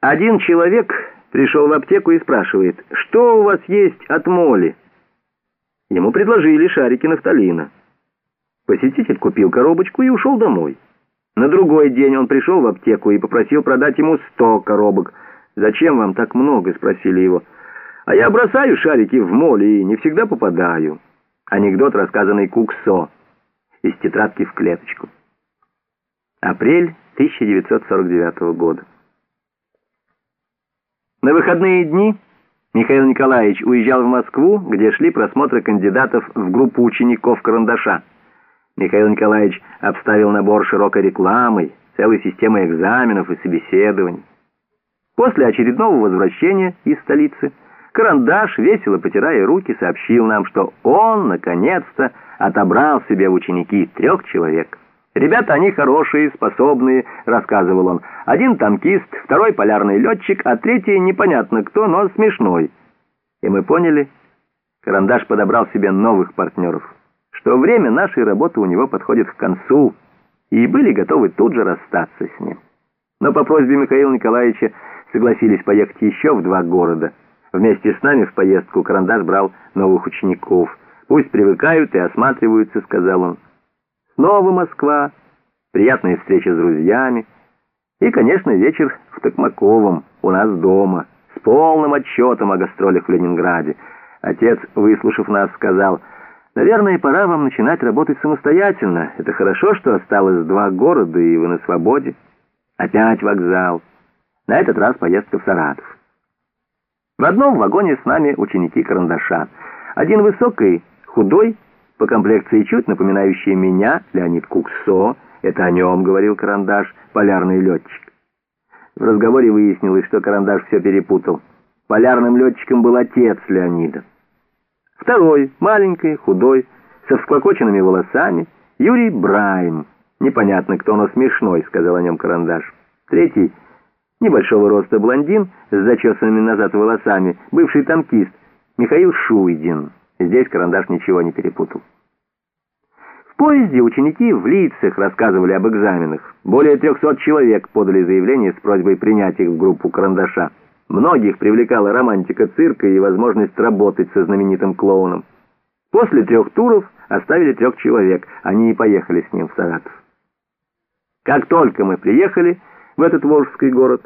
Один человек пришел в аптеку и спрашивает, что у вас есть от моли? Ему предложили шарики нафталина. Посетитель купил коробочку и ушел домой. На другой день он пришел в аптеку и попросил продать ему сто коробок. «Зачем вам так много?» — спросили его. «А я бросаю шарики в моли и не всегда попадаю». Анекдот, рассказанный Куксо из тетрадки в клеточку. Апрель 1949 года. На выходные дни Михаил Николаевич уезжал в Москву, где шли просмотры кандидатов в группу учеников «Карандаша». Михаил Николаевич обставил набор широкой рекламой, целой системой экзаменов и собеседований. После очередного возвращения из столицы Карандаш, весело потирая руки, сообщил нам, что он, наконец-то, отобрал себе в ученики трех человек. «Ребята, они хорошие, способные», — рассказывал он. «Один танкист, второй полярный летчик, а третий непонятно кто, но смешной». И мы поняли, Карандаш подобрал себе новых партнеров, что время нашей работы у него подходит к концу, и были готовы тут же расстаться с ним. Но по просьбе Михаила Николаевича согласились поехать еще в два города. Вместе с нами в поездку Карандаш брал новых учеников. «Пусть привыкают и осматриваются», — сказал он. Снова Москва, приятная встреча с друзьями и, конечно, вечер в Токмаковом, у нас дома, с полным отчетом о гастролях в Ленинграде. Отец, выслушав нас, сказал, «Наверное, пора вам начинать работать самостоятельно. Это хорошо, что осталось два города, и вы на свободе. Опять вокзал. На этот раз поездка в Саратов. В одном вагоне с нами ученики карандаша. Один высокий, худой, по комплекции чуть напоминающий меня, Леонид Куксо, это о нем говорил Карандаш, полярный летчик. В разговоре выяснилось, что Карандаш все перепутал. Полярным летчиком был отец Леонида. Второй, маленький, худой, со всклокоченными волосами, Юрий Брайм. Непонятно, кто, но смешной, сказал о нем Карандаш. Третий, небольшого роста блондин с зачесанными назад волосами, бывший танкист, Михаил Шуйдин. Здесь карандаш ничего не перепутал. Поезде ученики в лицах рассказывали об экзаменах. Более 300 человек подали заявление с просьбой принять их в группу карандаша. Многих привлекала романтика цирка и возможность работать со знаменитым клоуном. После трех туров оставили трех человек. Они и поехали с ним в Саратов. Как только мы приехали в этот Волжский город,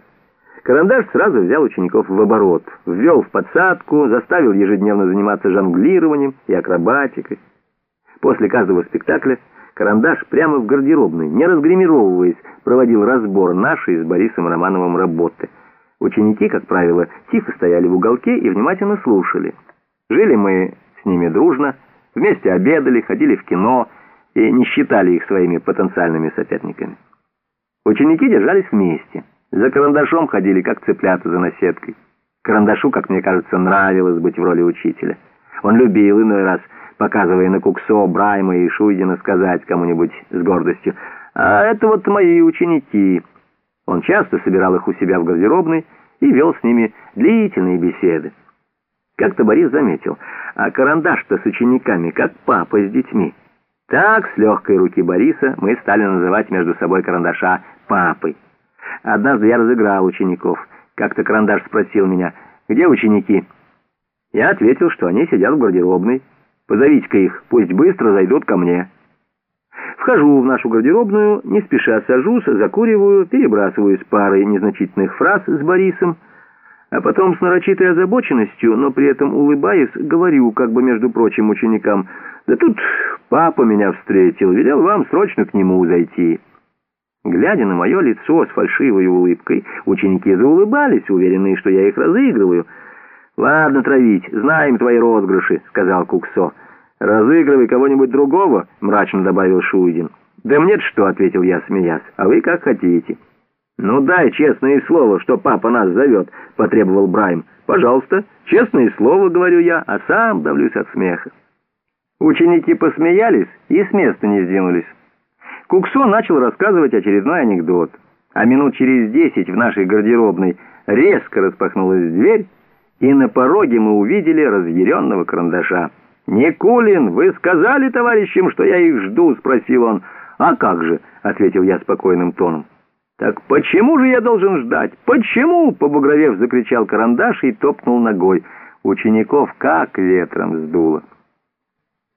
Карандаш сразу взял учеников в оборот, ввел в подсадку, заставил ежедневно заниматься жонглированием и акробатикой. После каждого спектакля Карандаш прямо в гардеробной, не разгримировываясь, проводил разбор нашей с Борисом Романовым работы. Ученики, как правило, тихо стояли в уголке и внимательно слушали. Жили мы с ними дружно, вместе обедали, ходили в кино и не считали их своими потенциальными соперниками. Ученики держались вместе. За карандашом ходили, как цыплята за наседкой. Карандашу, как мне кажется, нравилось быть в роли учителя. Он любил иной раз, показывая на Куксо, Брайма и Шуйдина, сказать кому-нибудь с гордостью, «А это вот мои ученики». Он часто собирал их у себя в гардеробной и вел с ними длительные беседы. Как-то Борис заметил, а карандаш-то с учениками, как папа с детьми. Так, с легкой руки Бориса, мы стали называть между собой карандаша «папой». Однажды я разыграл учеников. Как-то карандаш спросил меня, где ученики? Я ответил, что они сидят в гардеробной. Позовите-ка их, пусть быстро зайдут ко мне. Вхожу в нашу гардеробную, не спеша сажусь, закуриваю, перебрасываюсь парой незначительных фраз с Борисом, а потом с нарочитой озабоченностью, но при этом улыбаясь, говорю, как бы между прочим ученикам, «Да тут папа меня встретил, велел вам срочно к нему зайти». Глядя на мое лицо с фальшивой улыбкой, ученики заулыбались, уверенные, что я их разыгрываю. «Ладно, травить, знаем твои розыгрыши», — сказал Куксо. «Разыгрывай кого-нибудь другого», — мрачно добавил Шуйдин. «Да мне что?» — ответил я, смеясь. «А вы как хотите». «Ну дай честное слово, что папа нас зовет», — потребовал Брайм. «Пожалуйста, честное слово, — говорю я, а сам давлюсь от смеха». Ученики посмеялись и с места не сдвинулись. Куксо начал рассказывать очередной анекдот. А минут через десять в нашей гардеробной резко распахнулась дверь, и на пороге мы увидели разъяренного карандаша. «Никулин, вы сказали товарищам, что я их жду?» — спросил он. «А как же?» — ответил я спокойным тоном. «Так почему же я должен ждать? Почему?» — побагровев, закричал карандаш и топнул ногой. Учеников как ветром сдуло.